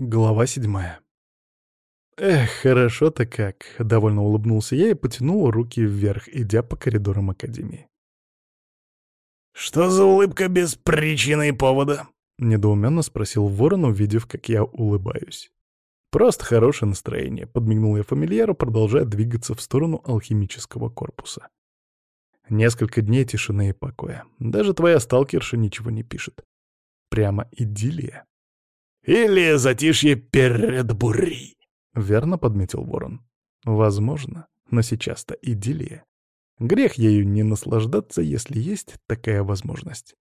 Глава седьмая. Эх, хорошо-то как, довольно улыбнулся я и потянул руки вверх, идя по коридорам Академии. «Что за улыбка без причины и повода?» — недоуменно спросил ворон, увидев, как я улыбаюсь. «Просто хорошее настроение», — подмигнул я фамильяру, продолжая двигаться в сторону алхимического корпуса. Несколько дней тишины и покоя. Даже твоя сталкерша ничего не пишет. Прямо идиллия. Или затишье перед бурей. Верно подметил ворон. Возможно, но сейчас-то идиллия. Грех ею не наслаждаться, если есть такая возможность.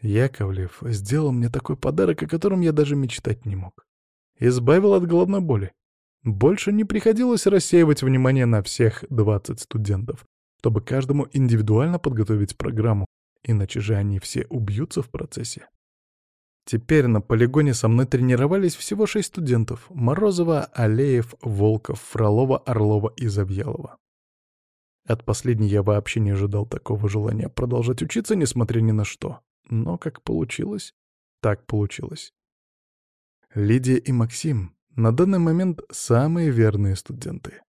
Яковлев сделал мне такой подарок, о котором я даже мечтать не мог. Избавил от головной боли. Больше не приходилось рассеивать внимание на всех 20 студентов, чтобы каждому индивидуально подготовить программу, иначе же они все убьются в процессе. Теперь на полигоне со мной тренировались всего шесть студентов — Морозова, Алеев, Волков, Фролова, Орлова и Завьялова. От последней я вообще не ожидал такого желания продолжать учиться, несмотря ни на что. Но как получилось, так получилось. Лидия и Максим на данный момент самые верные студенты.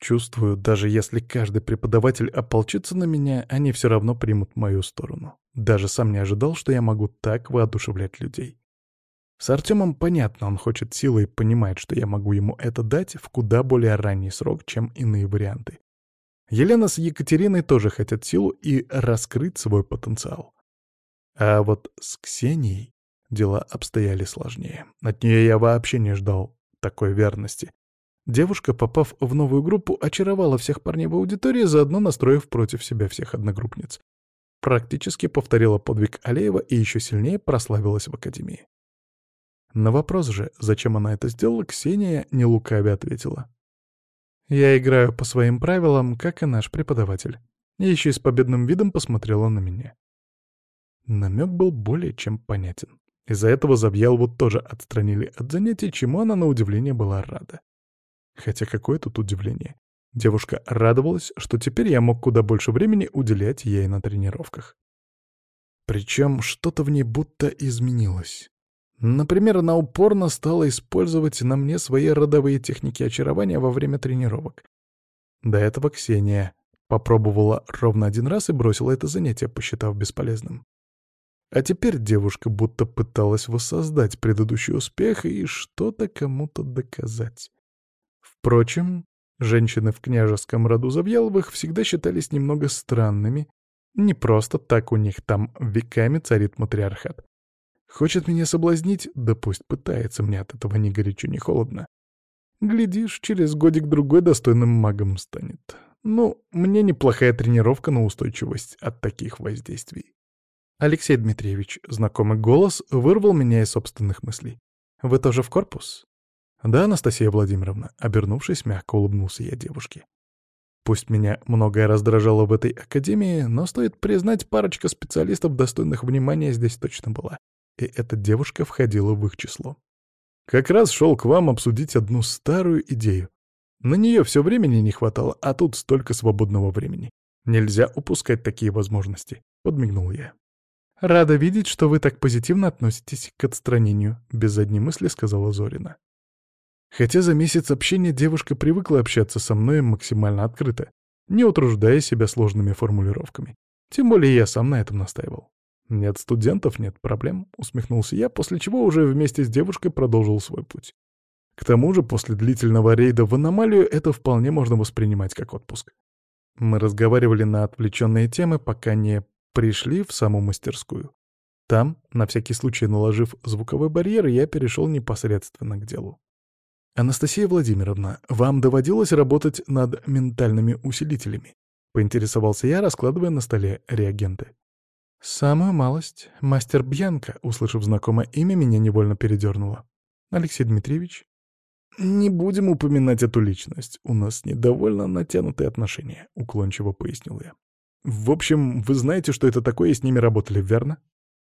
Чувствую, даже если каждый преподаватель ополчится на меня, они все равно примут мою сторону. Даже сам не ожидал, что я могу так воодушевлять людей. С Артемом понятно, он хочет силы и понимает, что я могу ему это дать в куда более ранний срок, чем иные варианты. Елена с Екатериной тоже хотят силу и раскрыть свой потенциал. А вот с Ксенией дела обстояли сложнее. От нее я вообще не ждал такой верности. Девушка, попав в новую группу, очаровала всех парней в аудитории, заодно настроив против себя всех одногруппниц. Практически повторила подвиг Алеева и еще сильнее прославилась в академии. На вопрос же, зачем она это сделала, Ксения не лукаве ответила. «Я играю по своим правилам, как и наш преподаватель». И еще и с победным видом посмотрела на меня. Намек был более чем понятен. Из-за этого Завьялову тоже отстранили от занятий, чему она на удивление была рада. Хотя какое тут удивление. Девушка радовалась, что теперь я мог куда больше времени уделять ей на тренировках. Причем что-то в ней будто изменилось. Например, она упорно стала использовать на мне свои родовые техники очарования во время тренировок. До этого Ксения попробовала ровно один раз и бросила это занятие, посчитав бесполезным. А теперь девушка будто пыталась воссоздать предыдущий успех и что-то кому-то доказать. Впрочем, женщины в княжеском роду Завьяловых всегда считались немного странными. Не просто так у них там веками царит матриархат. Хочет меня соблазнить? Да пусть пытается, мне от этого ни горячо, ни холодно. Глядишь, через годик-другой достойным магом станет. Ну, мне неплохая тренировка на устойчивость от таких воздействий. Алексей Дмитриевич, знакомый голос, вырвал меня из собственных мыслей. «Вы тоже в корпус?» «Да, Анастасия Владимировна», — обернувшись, мягко улыбнулся я девушке. Пусть меня многое раздражало в этой академии, но стоит признать, парочка специалистов, достойных внимания, здесь точно была. И эта девушка входила в их число. Как раз шел к вам обсудить одну старую идею. На нее все времени не хватало, а тут столько свободного времени. Нельзя упускать такие возможности, — подмигнул я. «Рада видеть, что вы так позитивно относитесь к отстранению», — без задней мысли сказала Зорина. Хотя за месяц общения девушка привыкла общаться со мной максимально открыто, не утруждая себя сложными формулировками. Тем более я сам на этом настаивал. «Нет студентов, нет проблем», — усмехнулся я, после чего уже вместе с девушкой продолжил свой путь. К тому же после длительного рейда в аномалию это вполне можно воспринимать как отпуск. Мы разговаривали на отвлеченные темы, пока не пришли в саму мастерскую. Там, на всякий случай наложив звуковой барьер, я перешел непосредственно к делу. «Анастасия Владимировна, вам доводилось работать над ментальными усилителями?» — поинтересовался я, раскладывая на столе реагенты. «Самую малость. Мастер Бьянка», услышав знакомое имя, меня невольно передернуло. «Алексей Дмитриевич?» «Не будем упоминать эту личность. У нас недовольно натянутые отношения», — уклончиво пояснил я. «В общем, вы знаете, что это такое, и с ними работали, верно?»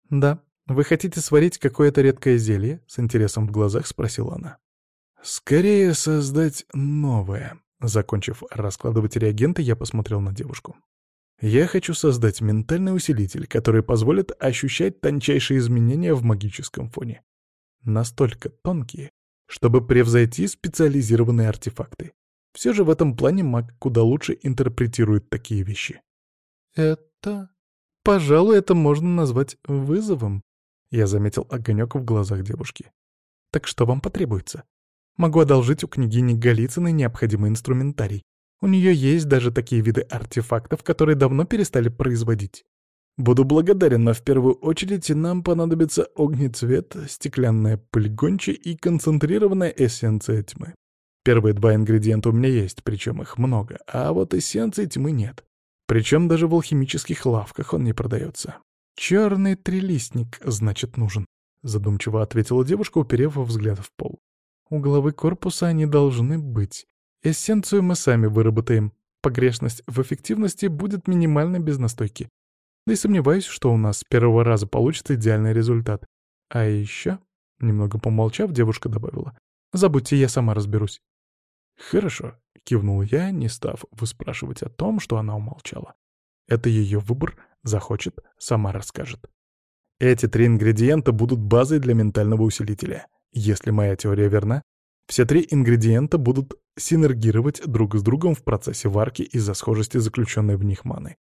«Да. Вы хотите сварить какое-то редкое зелье?» — с интересом в глазах спросила она. «Скорее создать новое». Закончив раскладывать реагенты, я посмотрел на девушку. «Я хочу создать ментальный усилитель, который позволит ощущать тончайшие изменения в магическом фоне. Настолько тонкие, чтобы превзойти специализированные артефакты. Все же в этом плане маг куда лучше интерпретирует такие вещи. «Это... Пожалуй, это можно назвать вызовом», — я заметил огонек в глазах девушки. «Так что вам потребуется? Могу одолжить у княгини Голицыной необходимый инструментарий. У нее есть даже такие виды артефактов, которые давно перестали производить. Буду благодарен, но в первую очередь нам понадобится огнецвет, стеклянная пыльгонча и концентрированная эссенция тьмы. Первые два ингредиента у меня есть, причем их много, а вот эссенции тьмы нет. Причем даже в алхимических лавках он не продается. «Черный трилистник, значит, нужен», — задумчиво ответила девушка, уперев взгляд в пол. «У главы корпуса они должны быть. Эссенцию мы сами выработаем. Погрешность в эффективности будет минимальной без настойки. Да и сомневаюсь, что у нас с первого раза получится идеальный результат. А еще, немного помолчав, девушка добавила, «Забудьте, я сама разберусь». «Хорошо», — кивнул я, не став выспрашивать о том, что она умолчала. «Это ее выбор, захочет, сама расскажет». Эти три ингредиента будут базой для ментального усилителя. Если моя теория верна, все три ингредиента будут синергировать друг с другом в процессе варки из-за схожести заключенной в них маны.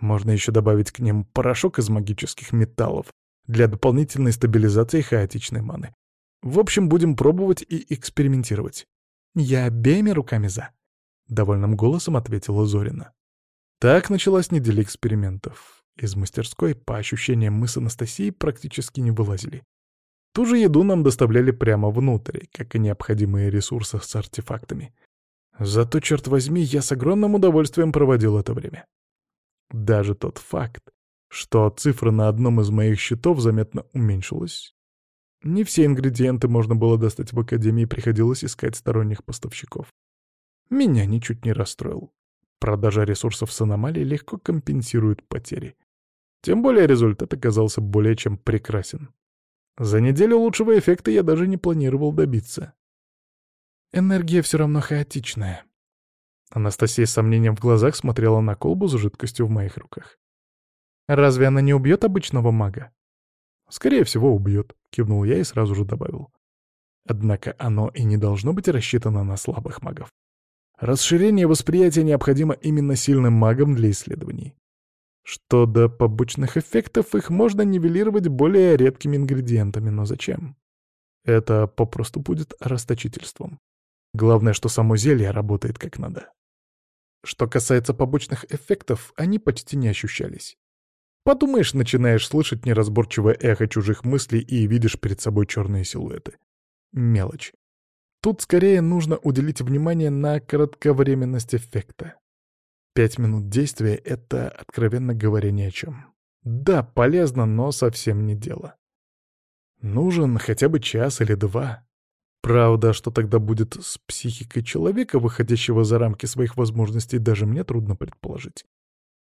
Можно еще добавить к ним порошок из магических металлов для дополнительной стабилизации хаотичной маны. В общем, будем пробовать и экспериментировать. «Я обеими руками за», — довольным голосом ответила Зорина. Так началась неделя экспериментов. Из мастерской, по ощущениям, мы с Анастасией практически не вылазили. Ту же еду нам доставляли прямо внутрь, как и необходимые ресурсы с артефактами. Зато, черт возьми, я с огромным удовольствием проводил это время. Даже тот факт, что цифра на одном из моих счетов заметно уменьшилась. Не все ингредиенты можно было достать в Академии, приходилось искать сторонних поставщиков. Меня ничуть не расстроил. Продажа ресурсов с аномалией легко компенсирует потери. Тем более результат оказался более чем прекрасен. За неделю лучшего эффекта я даже не планировал добиться. Энергия все равно хаотичная. Анастасия с сомнением в глазах смотрела на колбу с жидкостью в моих руках. «Разве она не убьет обычного мага?» «Скорее всего, убьет», — кивнул я и сразу же добавил. «Однако оно и не должно быть рассчитано на слабых магов. Расширение восприятия необходимо именно сильным магам для исследований. Что до побочных эффектов, их можно нивелировать более редкими ингредиентами, но зачем? Это попросту будет расточительством. Главное, что само зелье работает как надо. Что касается побочных эффектов, они почти не ощущались. Подумаешь, начинаешь слышать неразборчивое эхо чужих мыслей и видишь перед собой черные силуэты. Мелочь. Тут скорее нужно уделить внимание на кратковременность эффекта. Пять минут действия — это, откровенно говоря, ни о чем. Да, полезно, но совсем не дело. Нужен хотя бы час или два. Правда, что тогда будет с психикой человека, выходящего за рамки своих возможностей, даже мне трудно предположить.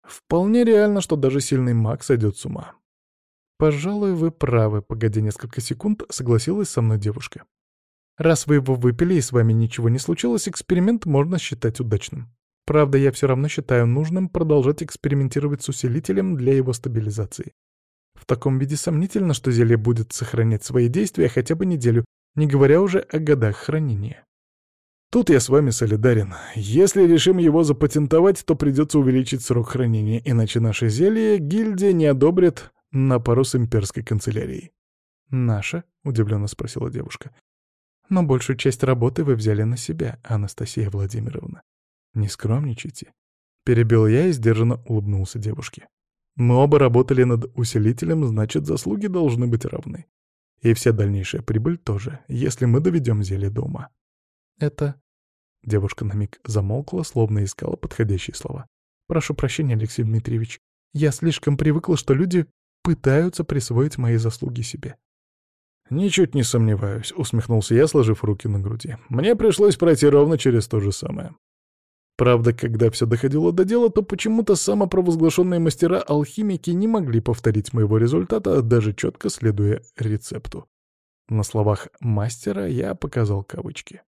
Вполне реально, что даже сильный маг сойдет с ума. «Пожалуй, вы правы», — погодя несколько секунд, согласилась со мной девушка. «Раз вы его выпили и с вами ничего не случилось, эксперимент можно считать удачным. Правда, я все равно считаю нужным продолжать экспериментировать с усилителем для его стабилизации. В таком виде сомнительно, что зелье будет сохранять свои действия хотя бы неделю, не говоря уже о годах хранения. Тут я с вами солидарен. Если решим его запатентовать, то придется увеличить срок хранения, иначе наше зелье гильдия не одобрит на пару с имперской канцелярией. «Наша?» — удивленно спросила девушка. «Но большую часть работы вы взяли на себя, Анастасия Владимировна. Не скромничайте». Перебил я и сдержанно улыбнулся девушке. «Мы оба работали над усилителем, значит, заслуги должны быть равны. И вся дальнейшая прибыль тоже, если мы доведем зелье до ума. Это... Девушка на миг замолкла, словно искала подходящие слова. «Прошу прощения, Алексей Дмитриевич. Я слишком привыкла, что люди пытаются присвоить мои заслуги себе». «Ничуть не сомневаюсь», — усмехнулся я, сложив руки на груди. «Мне пришлось пройти ровно через то же самое. Правда, когда все доходило до дела, то почему-то самопровозглашенные мастера-алхимики не могли повторить моего результата, даже четко следуя рецепту. На словах «мастера» я показал кавычки.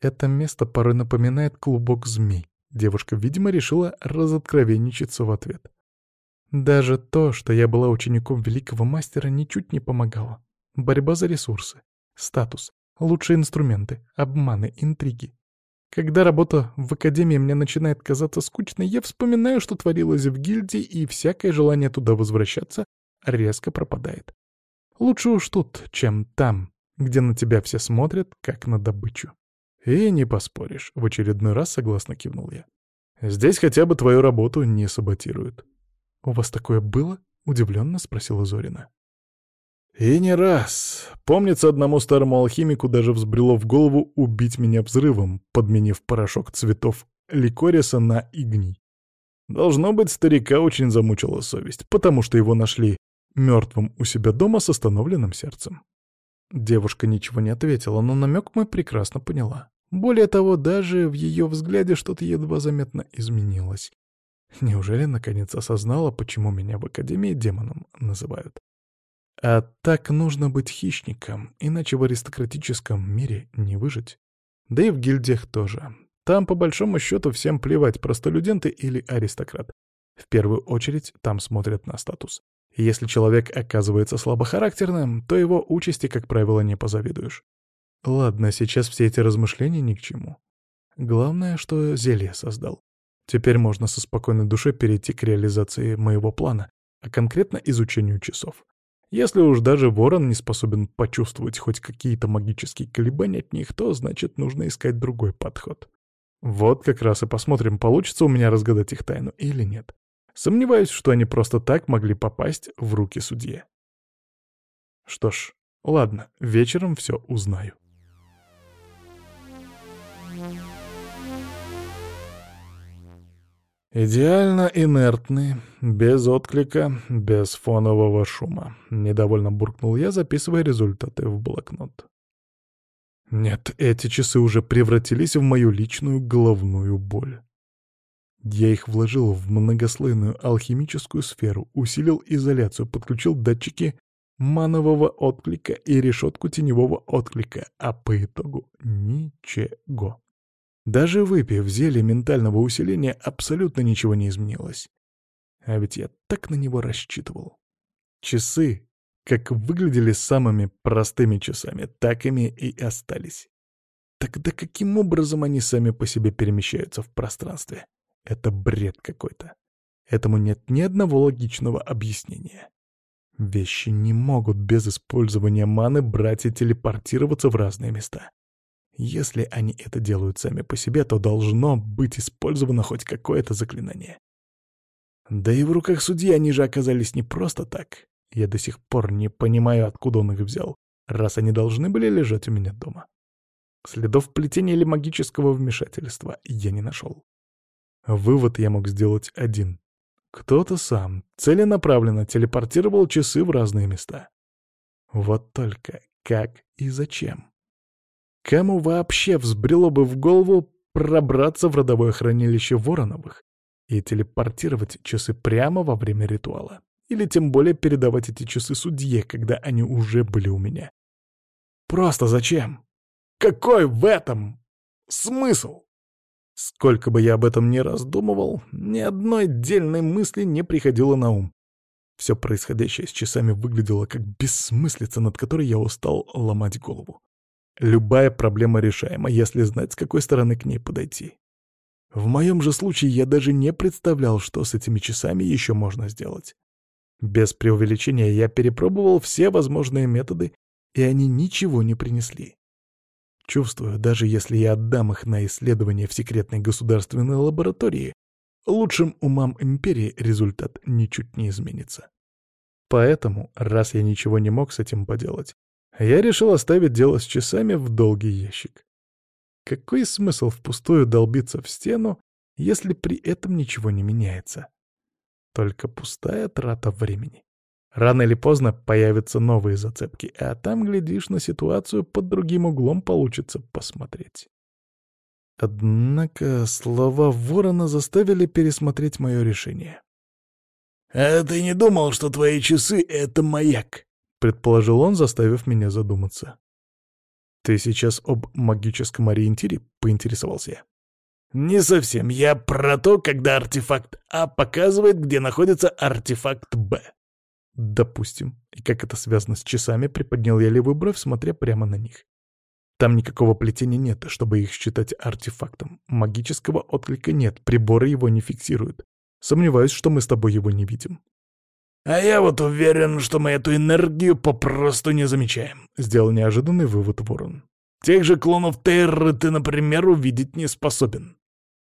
Это место порой напоминает клубок змей. Девушка, видимо, решила разоткровенничаться в ответ. Даже то, что я была учеником великого мастера, ничуть не помогало. Борьба за ресурсы, статус, лучшие инструменты, обманы, интриги. Когда работа в академии мне начинает казаться скучной, я вспоминаю, что творилось в гильдии, и всякое желание туда возвращаться резко пропадает. Лучше уж тут, чем там, где на тебя все смотрят, как на добычу. И не поспоришь, в очередной раз согласно кивнул я. Здесь хотя бы твою работу не саботируют. «У вас такое было?» — удивленно спросила Зорина. И не раз. Помнится, одному старому алхимику даже взбрело в голову убить меня взрывом, подменив порошок цветов ликориса на игний. Должно быть, старика очень замучила совесть, потому что его нашли мертвым у себя дома с остановленным сердцем. Девушка ничего не ответила, но намек мой прекрасно поняла. Более того, даже в ее взгляде что-то едва заметно изменилось. Неужели наконец осознала, почему меня в Академии демоном называют? А так нужно быть хищником, иначе в аристократическом мире не выжить. Да и в гильдиях тоже. Там, по большому счету, всем плевать, простолюдин ты или аристократ. В первую очередь там смотрят на статус. Если человек оказывается слабохарактерным, то его участи, как правило, не позавидуешь. Ладно, сейчас все эти размышления ни к чему. Главное, что зелье создал. Теперь можно со спокойной душой перейти к реализации моего плана, а конкретно изучению часов. Если уж даже ворон не способен почувствовать хоть какие-то магические колебания от них, то значит нужно искать другой подход. Вот как раз и посмотрим, получится у меня разгадать их тайну или нет. Сомневаюсь, что они просто так могли попасть в руки судье. Что ж, ладно, вечером все узнаю. Идеально инертный, без отклика, без фонового шума. Недовольно буркнул я, записывая результаты в блокнот. Нет, эти часы уже превратились в мою личную головную боль. Я их вложил в многослойную алхимическую сферу, усилил изоляцию, подключил датчики манового отклика и решетку теневого отклика, а по итогу — ничего. Даже выпив зелье ментального усиления, абсолютно ничего не изменилось. А ведь я так на него рассчитывал. Часы, как выглядели самыми простыми часами, так ими и остались. Тогда каким образом они сами по себе перемещаются в пространстве? Это бред какой-то. Этому нет ни одного логичного объяснения. Вещи не могут без использования маны брать и телепортироваться в разные места. Если они это делают сами по себе, то должно быть использовано хоть какое-то заклинание. Да и в руках судьи они же оказались не просто так. Я до сих пор не понимаю, откуда он их взял, раз они должны были лежать у меня дома. Следов плетения или магического вмешательства я не нашел. Вывод я мог сделать один. Кто-то сам целенаправленно телепортировал часы в разные места. Вот только как и зачем? Кому вообще взбрело бы в голову пробраться в родовое хранилище Вороновых и телепортировать часы прямо во время ритуала? Или тем более передавать эти часы судье, когда они уже были у меня? Просто зачем? Какой в этом смысл? Сколько бы я об этом ни раздумывал, ни одной отдельной мысли не приходило на ум. Все происходящее с часами выглядело как бессмыслица, над которой я устал ломать голову. Любая проблема решаема, если знать, с какой стороны к ней подойти. В моем же случае я даже не представлял, что с этими часами еще можно сделать. Без преувеличения я перепробовал все возможные методы, и они ничего не принесли. Чувствую, даже если я отдам их на исследование в секретной государственной лаборатории, лучшим умам империи результат ничуть не изменится. Поэтому, раз я ничего не мог с этим поделать, я решил оставить дело с часами в долгий ящик. Какой смысл впустую долбиться в стену, если при этом ничего не меняется? Только пустая трата времени. Рано или поздно появятся новые зацепки, а там, глядишь, на ситуацию под другим углом получится посмотреть. Однако слова ворона заставили пересмотреть мое решение. «А ты не думал, что твои часы — это маяк?» Предположил он, заставив меня задуматься. «Ты сейчас об магическом ориентире?» — поинтересовался я. «Не совсем. Я про то, когда артефакт А показывает, где находится артефакт Б». Допустим. И как это связано с часами, приподнял я левую бровь, смотря прямо на них. Там никакого плетения нет, чтобы их считать артефактом. Магического отклика нет, приборы его не фиксируют. Сомневаюсь, что мы с тобой его не видим. «А я вот уверен, что мы эту энергию попросту не замечаем», — сделал неожиданный вывод Ворон. «Тех же клонов Терры ты, например, увидеть не способен».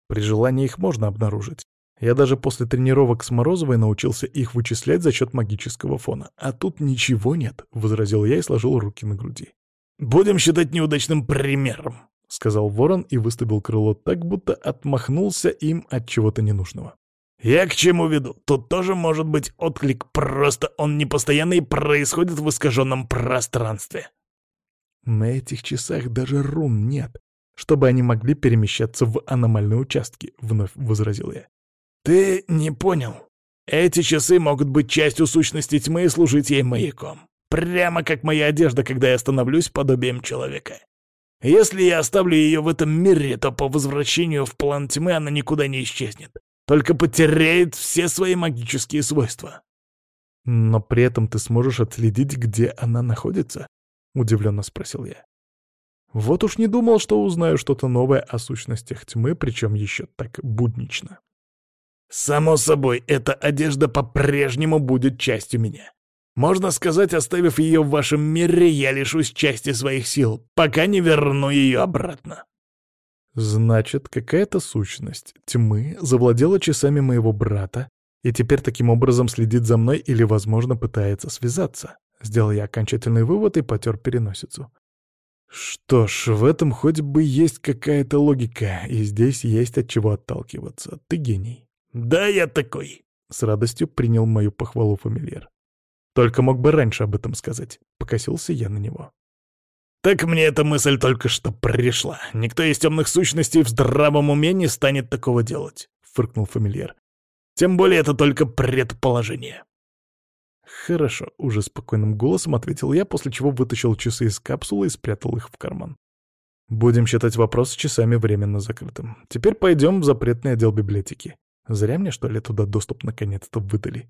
При желании их можно обнаружить. Я даже после тренировок с Морозовой научился их вычислять за счет магического фона. А тут ничего нет, — возразил я и сложил руки на груди. «Будем считать неудачным примером», — сказал ворон и выставил крыло так, будто отмахнулся им от чего-то ненужного. «Я к чему веду? Тут тоже может быть отклик, просто он непостоянный и происходит в искаженном пространстве». «На этих часах даже рун нет, чтобы они могли перемещаться в аномальные участки», — вновь возразил я. «Ты не понял. Эти часы могут быть частью сущности тьмы и служить ей маяком. Прямо как моя одежда, когда я становлюсь подобием человека. Если я оставлю ее в этом мире, то по возвращению в план тьмы она никуда не исчезнет, только потеряет все свои магические свойства. Но при этом ты сможешь отследить, где она находится? Удивленно спросил я. Вот уж не думал, что узнаю что-то новое о сущностях тьмы, причем еще так буднично. Само собой, эта одежда по-прежнему будет частью меня. Можно сказать, оставив ее в вашем мире, я лишусь части своих сил, пока не верну ее обратно. Значит, какая-то сущность тьмы завладела часами моего брата и теперь таким образом следит за мной или, возможно, пытается связаться. Сделал я окончательный вывод и потер переносицу. Что ж, в этом хоть бы есть какая-то логика, и здесь есть от чего отталкиваться. Ты гений. Да, я такой. С радостью принял мою похвалу фамильяр. Только мог бы раньше об этом сказать. Покосился я на него. Так мне эта мысль только что пришла. Никто из темных сущностей в здравом уме не станет такого делать, фыркнул фамильяр. Тем более это только предположение. «Хорошо», — уже спокойным голосом ответил я, после чего вытащил часы из капсулы и спрятал их в карман. «Будем считать вопрос с часами временно закрытым. Теперь пойдем в запретный отдел библиотеки. Зря мне, что ли, туда доступ наконец-то выдали».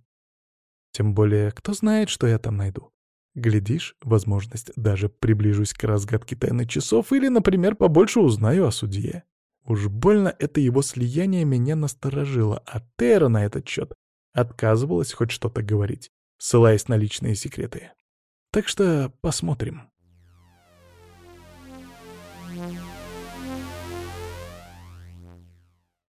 Тем более, кто знает, что я там найду. Глядишь, возможность даже приближусь к разгадке тайны часов или, например, побольше узнаю о судье. Уж больно это его слияние меня насторожило, а Тера на этот счет отказывалась хоть что-то говорить, ссылаясь на личные секреты. Так что посмотрим.